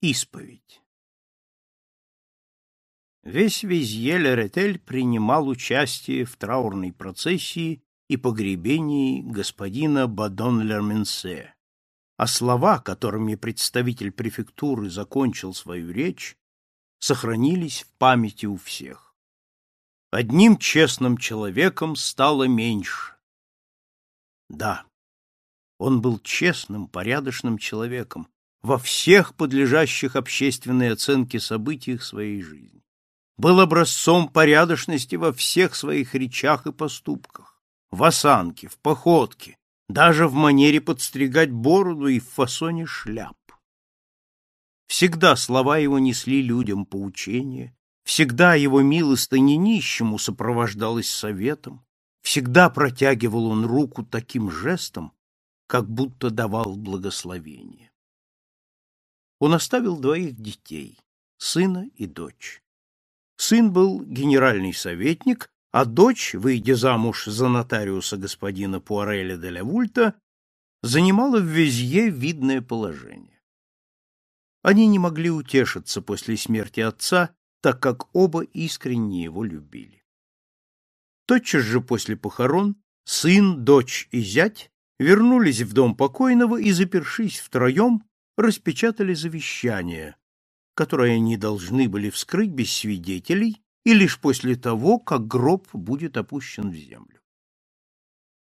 Исповедь Весь Визье-Леретель принимал участие в траурной процессии и погребении господина Бадон-Лерменсе, а слова, которыми представитель префектуры закончил свою речь, сохранились в памяти у всех. Одним честным человеком стало меньше. Да, он был честным, порядочным человеком во всех подлежащих общественной оценке событиях своей жизни. Был образцом порядочности во всех своих речах и поступках, в осанке, в походке, даже в манере подстригать бороду и в фасоне шляп. Всегда слова его несли людям поучение, всегда его милостыня нищему сопровождалась советом, всегда протягивал он руку таким жестом, как будто давал благословение. Он оставил двоих детей, сына и дочь. Сын был генеральный советник, а дочь, выйдя замуж за нотариуса господина Пуареля де Лавульта, занимала в Везье видное положение. Они не могли утешиться после смерти отца, так как оба искренне его любили. Тотчас же после похорон сын, дочь и зять вернулись в дом покойного и, запершись втроем, распечатали завещание, которое они должны были вскрыть без свидетелей и лишь после того, как гроб будет опущен в землю.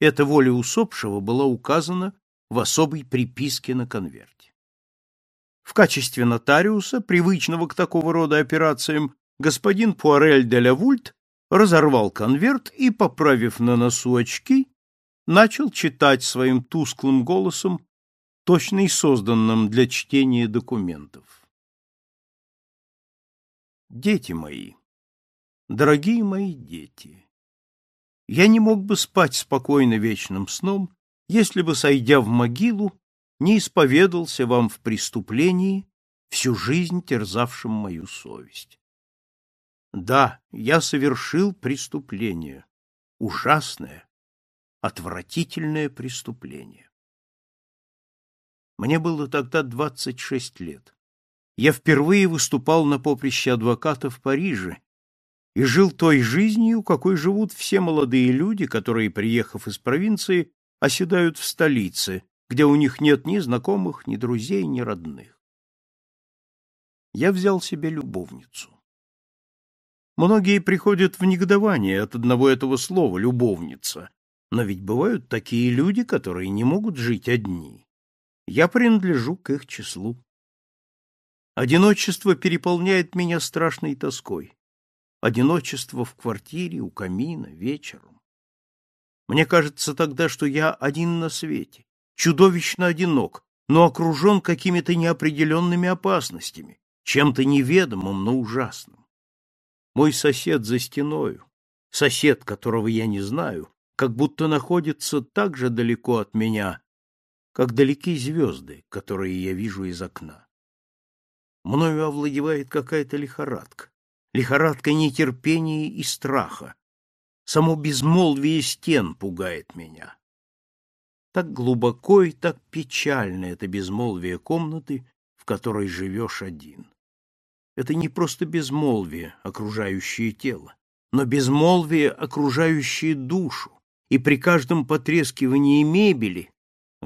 Эта воля усопшего была указана в особой приписке на конверте. В качестве нотариуса, привычного к такого рода операциям, господин Пуарель де Лавульт разорвал конверт и, поправив на носу очки, начал читать своим тусклым голосом, точно и созданным для чтения документов. Дети мои, дорогие мои дети, я не мог бы спать спокойно вечным сном, если бы, сойдя в могилу, не исповедался вам в преступлении, всю жизнь терзавшем мою совесть. Да, я совершил преступление, ужасное, отвратительное преступление. Мне было тогда 26 лет. Я впервые выступал на поприще адвоката в Париже и жил той жизнью, какой живут все молодые люди, которые, приехав из провинции, оседают в столице, где у них нет ни знакомых, ни друзей, ни родных. Я взял себе любовницу. Многие приходят в негодование от одного этого слова «любовница», но ведь бывают такие люди, которые не могут жить одни. Я принадлежу к их числу. Одиночество переполняет меня страшной тоской. Одиночество в квартире, у камина, вечером. Мне кажется тогда, что я один на свете, чудовищно одинок, но окружен какими-то неопределенными опасностями, чем-то неведомым, но ужасным. Мой сосед за стеною, сосед, которого я не знаю, как будто находится так же далеко от меня, как далеки звезды, которые я вижу из окна. Мною овладевает какая-то лихорадка, лихорадка нетерпения и страха. Само безмолвие стен пугает меня. Так глубоко и так печально это безмолвие комнаты, в которой живешь один. Это не просто безмолвие, окружающее тело, но безмолвие, окружающее душу, и при каждом потрескивании мебели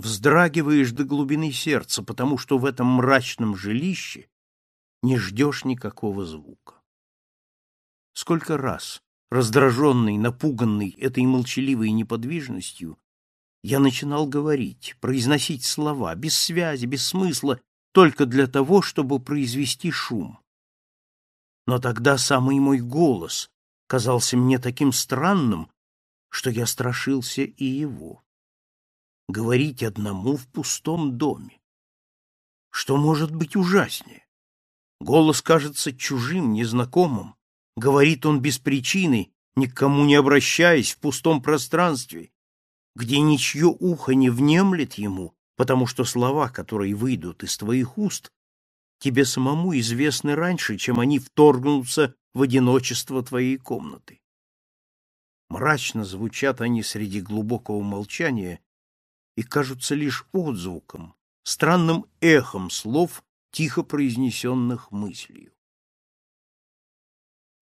вздрагиваешь до глубины сердца, потому что в этом мрачном жилище не ждешь никакого звука. Сколько раз, раздраженный, напуганный этой молчаливой неподвижностью, я начинал говорить, произносить слова, без связи, без смысла, только для того, чтобы произвести шум. Но тогда самый мой голос казался мне таким странным, что я страшился и его. Говорить одному в пустом доме. Что может быть ужаснее? Голос кажется чужим, незнакомым. Говорит он без причины, никому не обращаясь в пустом пространстве, где ничье ухо не внемлет ему, потому что слова, которые выйдут из твоих уст, тебе самому известны раньше, чем они вторгнутся в одиночество твоей комнаты. Мрачно звучат они среди глубокого молчания и кажутся лишь отзвуком, странным эхом слов, тихо произнесенных мыслью.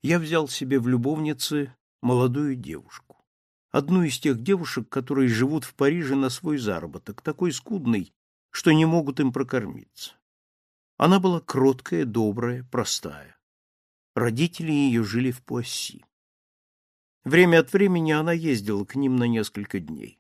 Я взял себе в любовницы молодую девушку, одну из тех девушек, которые живут в Париже на свой заработок, такой скудный, что не могут им прокормиться. Она была кроткая, добрая, простая. Родители ее жили в Пуасси. Время от времени она ездила к ним на несколько дней.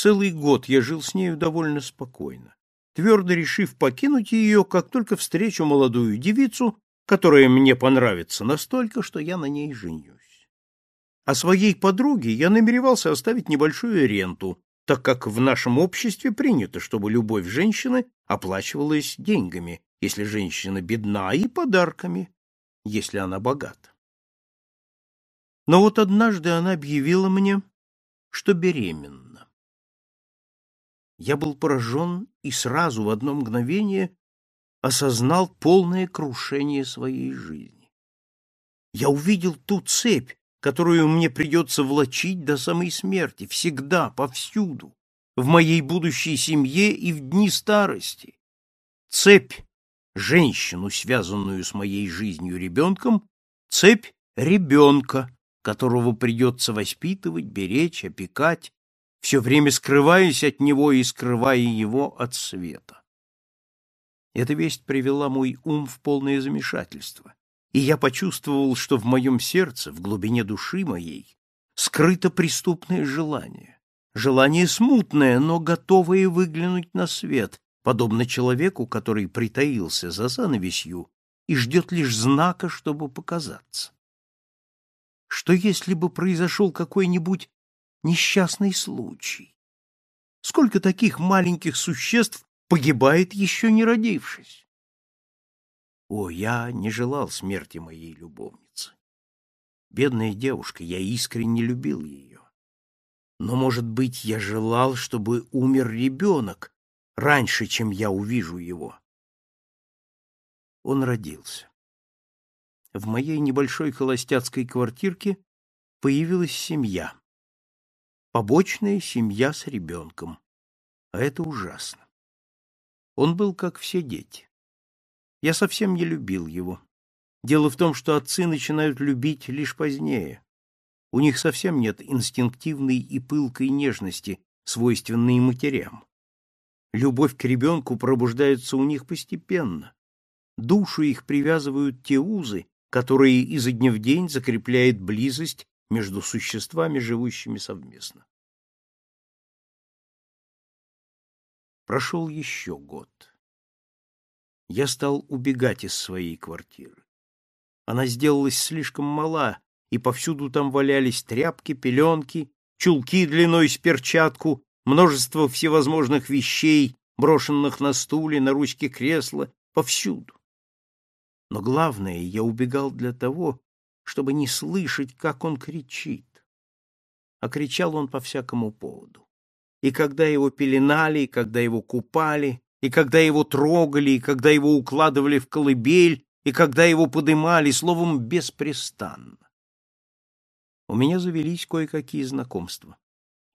Целый год я жил с нею довольно спокойно, твердо решив покинуть ее, как только встречу молодую девицу, которая мне понравится настолько, что я на ней женюсь. А своей подруге я намеревался оставить небольшую ренту, так как в нашем обществе принято, чтобы любовь женщины оплачивалась деньгами, если женщина бедна, и подарками, если она богата. Но вот однажды она объявила мне, что беременна. Я был поражен и сразу в одно мгновение осознал полное крушение своей жизни. Я увидел ту цепь, которую мне придется влачить до самой смерти, всегда, повсюду, в моей будущей семье и в дни старости. Цепь, женщину, связанную с моей жизнью ребенком, цепь ребенка, которого придется воспитывать, беречь, опекать, все время скрываясь от него и скрывая его от света. Эта весть привела мой ум в полное замешательство и я почувствовал, что в моем сердце, в глубине души моей, скрыто преступное желание. Желание смутное, но готовое выглянуть на свет, подобно человеку, который притаился за занавесью и ждет лишь знака, чтобы показаться. Что если бы произошел какой-нибудь несчастный случай? Сколько таких маленьких существ погибает, еще не родившись? О, я не желал смерти моей любовницы. Бедная девушка, я искренне любил ее. Но, может быть, я желал, чтобы умер ребенок раньше, чем я увижу его. Он родился. В моей небольшой холостяцкой квартирке появилась семья. Побочная семья с ребенком. А это ужасно. Он был как все дети. Я совсем не любил его. Дело в том, что отцы начинают любить лишь позднее. У них совсем нет инстинктивной и пылкой нежности, свойственной матерям. Любовь к ребенку пробуждается у них постепенно. Душу их привязывают те узы, которые изо дня в день закрепляет близость между существами, живущими совместно. Прошел еще год я стал убегать из своей квартиры. Она сделалась слишком мала, и повсюду там валялись тряпки, пеленки, чулки длиной с перчатку, множество всевозможных вещей, брошенных на стуле, на ручке кресла, повсюду. Но главное, я убегал для того, чтобы не слышать, как он кричит. А кричал он по всякому поводу. И когда его пеленали, и когда его купали, и когда его трогали, и когда его укладывали в колыбель, и когда его подымали, словом, беспрестанно. У меня завелись кое-какие знакомства.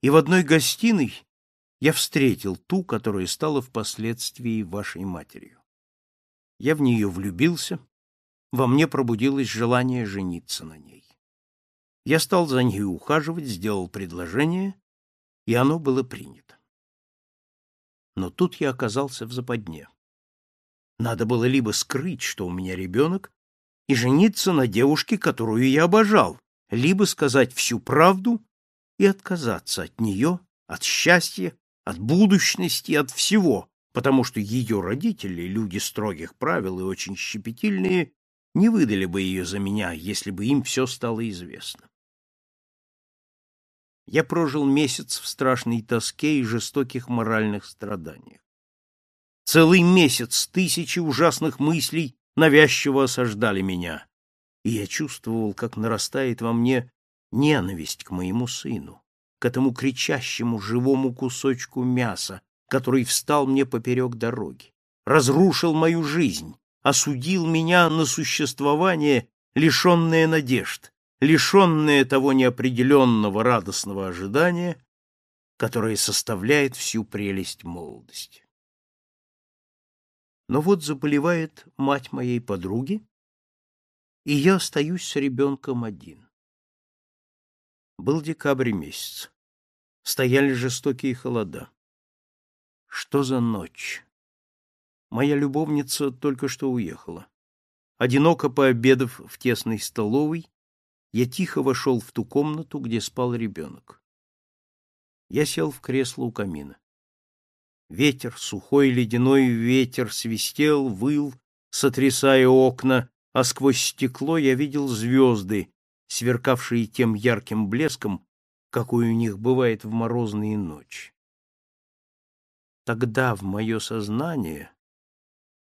И в одной гостиной я встретил ту, которая стала впоследствии вашей матерью. Я в нее влюбился, во мне пробудилось желание жениться на ней. Я стал за ней ухаживать, сделал предложение, и оно было принято но тут я оказался в западне. Надо было либо скрыть, что у меня ребенок, и жениться на девушке, которую я обожал, либо сказать всю правду и отказаться от нее, от счастья, от будущности, от всего, потому что ее родители, люди строгих правил и очень щепетильные, не выдали бы ее за меня, если бы им все стало известно. Я прожил месяц в страшной тоске и жестоких моральных страданиях. Целый месяц тысячи ужасных мыслей навязчиво осаждали меня, и я чувствовал, как нарастает во мне ненависть к моему сыну, к этому кричащему живому кусочку мяса, который встал мне поперек дороги, разрушил мою жизнь, осудил меня на существование, лишенное надежд, лишенное того неопределенного радостного ожидания, которое составляет всю прелесть молодости. Но вот заболевает мать моей подруги, и я остаюсь с ребенком один. Был декабрь месяц. Стояли жестокие холода. Что за ночь? Моя любовница только что уехала. Одиноко пообедав в тесной столовой, я тихо вошел в ту комнату, где спал ребенок. Я сел в кресло у камина. Ветер, сухой ледяной ветер, свистел, выл, сотрясая окна, а сквозь стекло я видел звезды, сверкавшие тем ярким блеском, какой у них бывает в морозные ночи. Тогда в мое сознание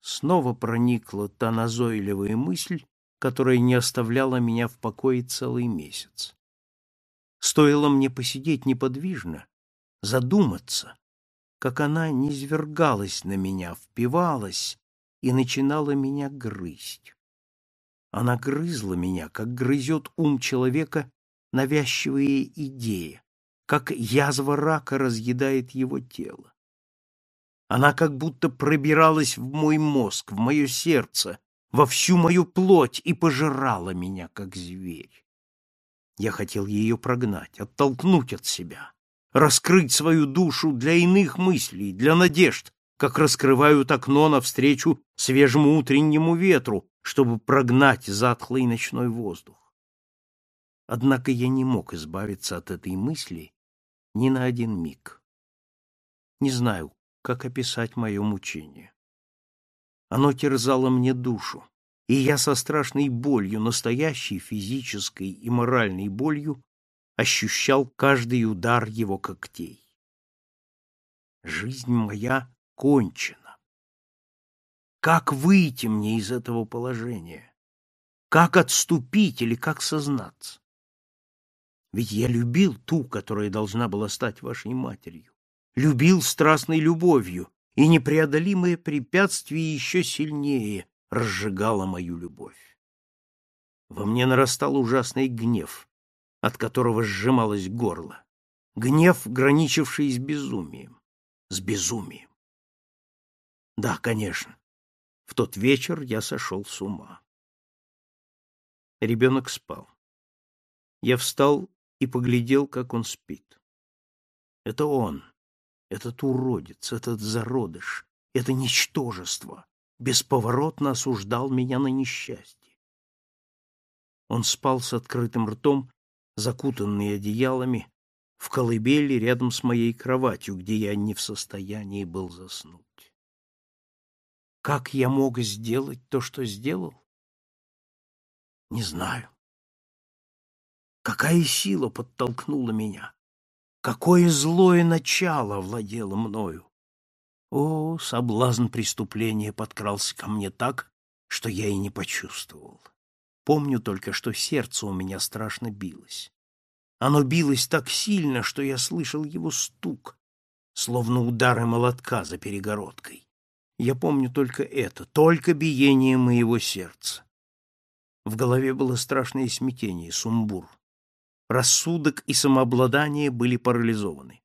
снова проникла та назойливая мысль, которая не оставляла меня в покое целый месяц. Стоило мне посидеть неподвижно, задуматься, как она низвергалась на меня, впивалась и начинала меня грызть. Она грызла меня, как грызет ум человека навязчивые идеи, как язва рака разъедает его тело. Она как будто пробиралась в мой мозг, в мое сердце, во всю мою плоть и пожирала меня, как зверь. Я хотел ее прогнать, оттолкнуть от себя, раскрыть свою душу для иных мыслей, для надежд, как раскрывают окно навстречу свежему утреннему ветру, чтобы прогнать затхлый ночной воздух. Однако я не мог избавиться от этой мысли ни на один миг. Не знаю, как описать мое мучение. Оно терзало мне душу, и я со страшной болью, настоящей физической и моральной болью, ощущал каждый удар его когтей. Жизнь моя кончена. Как выйти мне из этого положения? Как отступить или как сознаться? Ведь я любил ту, которая должна была стать вашей матерью. Любил страстной любовью, и непреодолимое препятствие еще сильнее разжигало мою любовь. Во мне нарастал ужасный гнев, от которого сжималось горло. Гнев, граничивший с безумием. С безумием. Да, конечно. В тот вечер я сошел с ума. Ребенок спал. Я встал и поглядел, как он спит. Это он, этот уродец, этот зародыш, это ничтожество бесповоротно осуждал меня на несчастье. Он спал с открытым ртом закутанный одеялами, в колыбели рядом с моей кроватью, где я не в состоянии был заснуть. Как я мог сделать то, что сделал? Не знаю. Какая сила подтолкнула меня? Какое злое начало владело мною? О, соблазн преступления подкрался ко мне так, что я и не почувствовал. Помню только, что сердце у меня страшно билось. Оно билось так сильно, что я слышал его стук, словно удары молотка за перегородкой. Я помню только это, только биение моего сердца. В голове было страшное смятение, сумбур. Рассудок и самообладание были парализованы.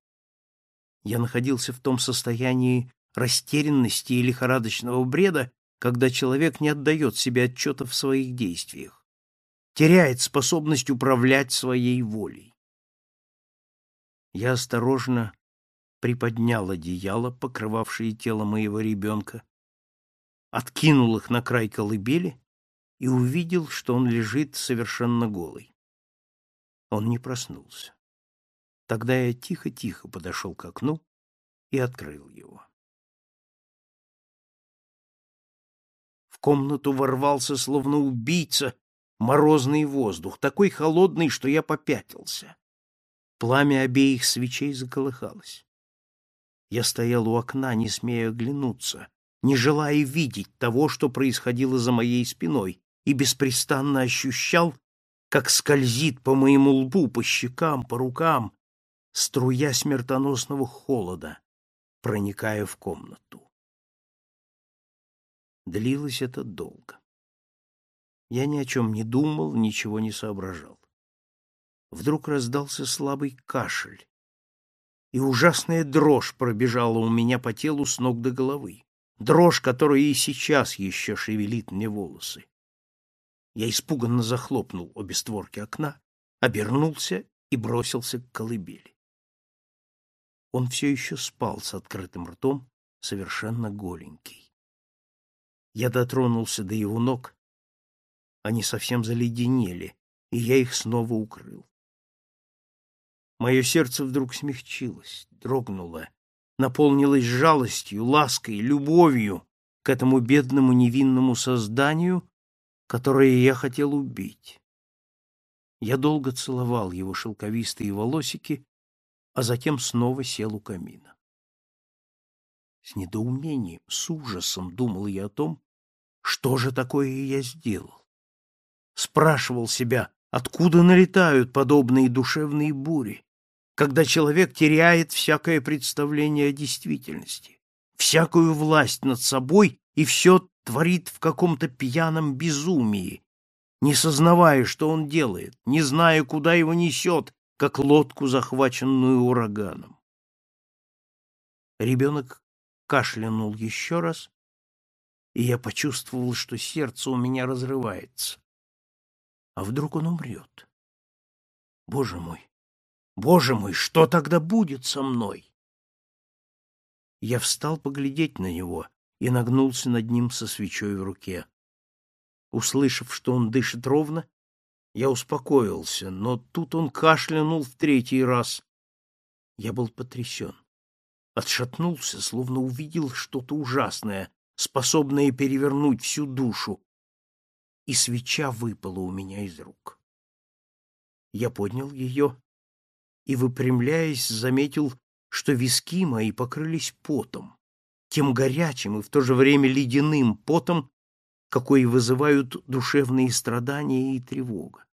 Я находился в том состоянии растерянности и лихорадочного бреда, когда человек не отдает себе отчета в своих действиях, теряет способность управлять своей волей. Я осторожно приподнял одеяло, покрывавшее тело моего ребенка, откинул их на край колыбели и увидел, что он лежит совершенно голый. Он не проснулся. Тогда я тихо-тихо подошел к окну и открыл его. В комнату ворвался, словно убийца, морозный воздух, такой холодный, что я попятился. Пламя обеих свечей заколыхалось. Я стоял у окна, не смея оглянуться, не желая видеть того, что происходило за моей спиной, и беспрестанно ощущал, как скользит по моему лбу, по щекам, по рукам, струя смертоносного холода, проникая в комнату. Длилось это долго. Я ни о чем не думал, ничего не соображал. Вдруг раздался слабый кашель, и ужасная дрожь пробежала у меня по телу с ног до головы. дрожь, которая и сейчас еще шевелит мне волосы. Я испуганно захлопнул обе створки окна, обернулся и бросился к колыбели. Он все еще спал с открытым ртом, совершенно голенький. Я дотронулся до его ног, они совсем заледенели, и я их снова укрыл. Мое сердце вдруг смягчилось, дрогнуло, наполнилось жалостью, лаской, любовью к этому бедному невинному созданию, которое я хотел убить. Я долго целовал его шелковистые волосики, а затем снова сел у камина. С недоумением, с ужасом думал я о том, что же такое я сделал. Спрашивал себя, откуда налетают подобные душевные бури, когда человек теряет всякое представление о действительности, всякую власть над собой и все творит в каком-то пьяном безумии, не сознавая, что он делает, не зная, куда его несет, как лодку, захваченную ураганом. Ребенок кашлянул еще раз, и я почувствовал, что сердце у меня разрывается. А вдруг он умрет? Боже мой! Боже мой, что тогда будет со мной? Я встал поглядеть на него и нагнулся над ним со свечой в руке. Услышав, что он дышит ровно, я успокоился, но тут он кашлянул в третий раз. Я был потрясен. Отшатнулся, словно увидел что-то ужасное, способное перевернуть всю душу, и свеча выпала у меня из рук. Я поднял ее и, выпрямляясь, заметил, что виски мои покрылись потом, тем горячим и в то же время ледяным потом, какой вызывают душевные страдания и тревога.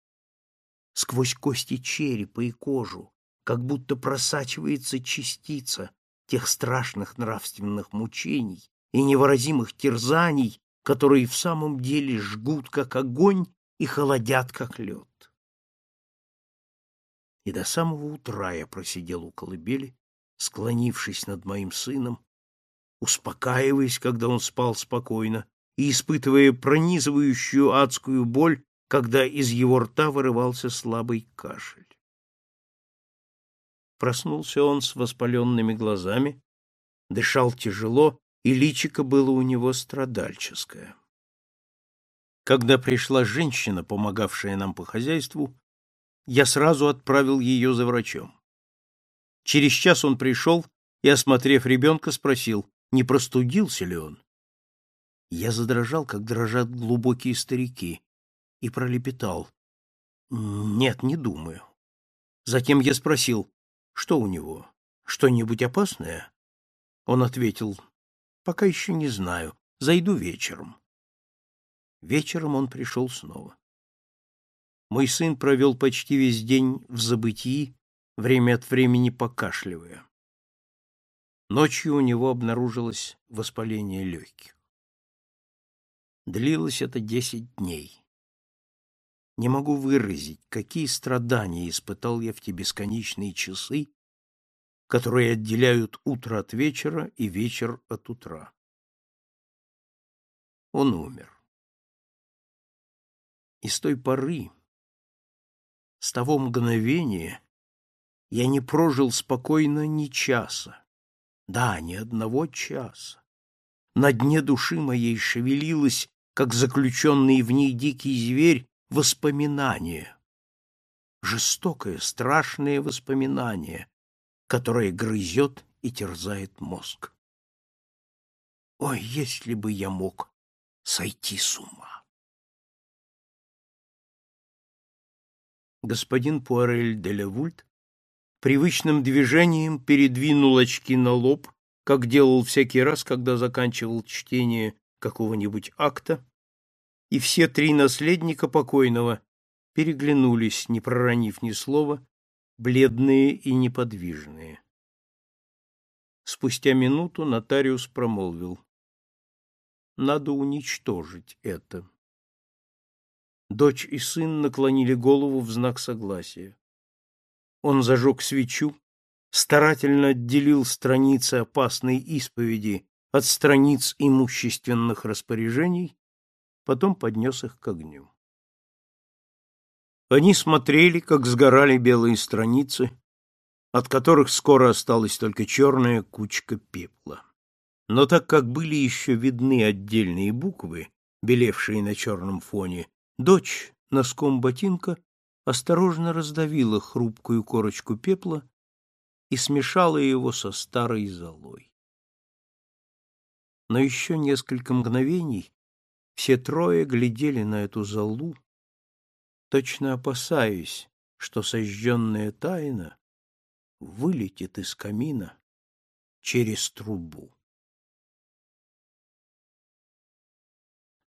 Сквозь кости черепа и кожу, как будто просачивается частица тех страшных нравственных мучений и невыразимых терзаний, которые в самом деле жгут, как огонь, и холодят, как лед. И до самого утра я просидел у колыбели, склонившись над моим сыном, успокаиваясь, когда он спал спокойно, и испытывая пронизывающую адскую боль, когда из его рта вырывался слабый кашель. Проснулся он с воспаленными глазами, дышал тяжело, и личико было у него страдальческое. Когда пришла женщина, помогавшая нам по хозяйству, я сразу отправил ее за врачом. Через час он пришел и, осмотрев ребенка, спросил, не простудился ли он. Я задрожал, как дрожат глубокие старики, и пролепетал. Нет, не думаю. Затем я спросил, что у него, что-нибудь опасное? Он ответил, пока еще не знаю, зайду вечером. Вечером он пришел снова. Мой сын провел почти весь день в забытии, время от времени покашливая. Ночью у него обнаружилось воспаление легких. Длилось это десять дней. Не могу выразить, какие страдания испытал я в те бесконечные часы, которые отделяют утро от вечера и вечер от утра. Он умер. И с той поры, с того мгновения, я не прожил спокойно ни часа. Да, ни одного часа. На дне души моей шевелилось, как заключенный в ней дикий зверь, воспоминание. Жестокое, страшное воспоминание, которое грызет и терзает мозг. Ой, если бы я мог сойти с ума! Господин Пуарель де Левульт привычным движением передвинул очки на лоб, как делал всякий раз, когда заканчивал чтение какого-нибудь акта, и все три наследника покойного переглянулись, не проронив ни слова, бледные и неподвижные. Спустя минуту нотариус промолвил. Надо уничтожить это. Дочь и сын наклонили голову в знак согласия. Он зажег свечу, старательно отделил страницы опасной исповеди от страниц имущественных распоряжений, потом поднес их к огню. Они смотрели, как сгорали белые страницы, от которых скоро осталась только черная кучка пепла. Но так как были еще видны отдельные буквы, белевшие на черном фоне, дочь носком ботинка осторожно раздавила хрупкую корочку пепла и смешала его со старой золой. Но еще несколько мгновений все трое глядели на эту золу, точно опасаясь, что сожженная тайна вылетит из камина через трубу.